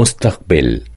المستقبل.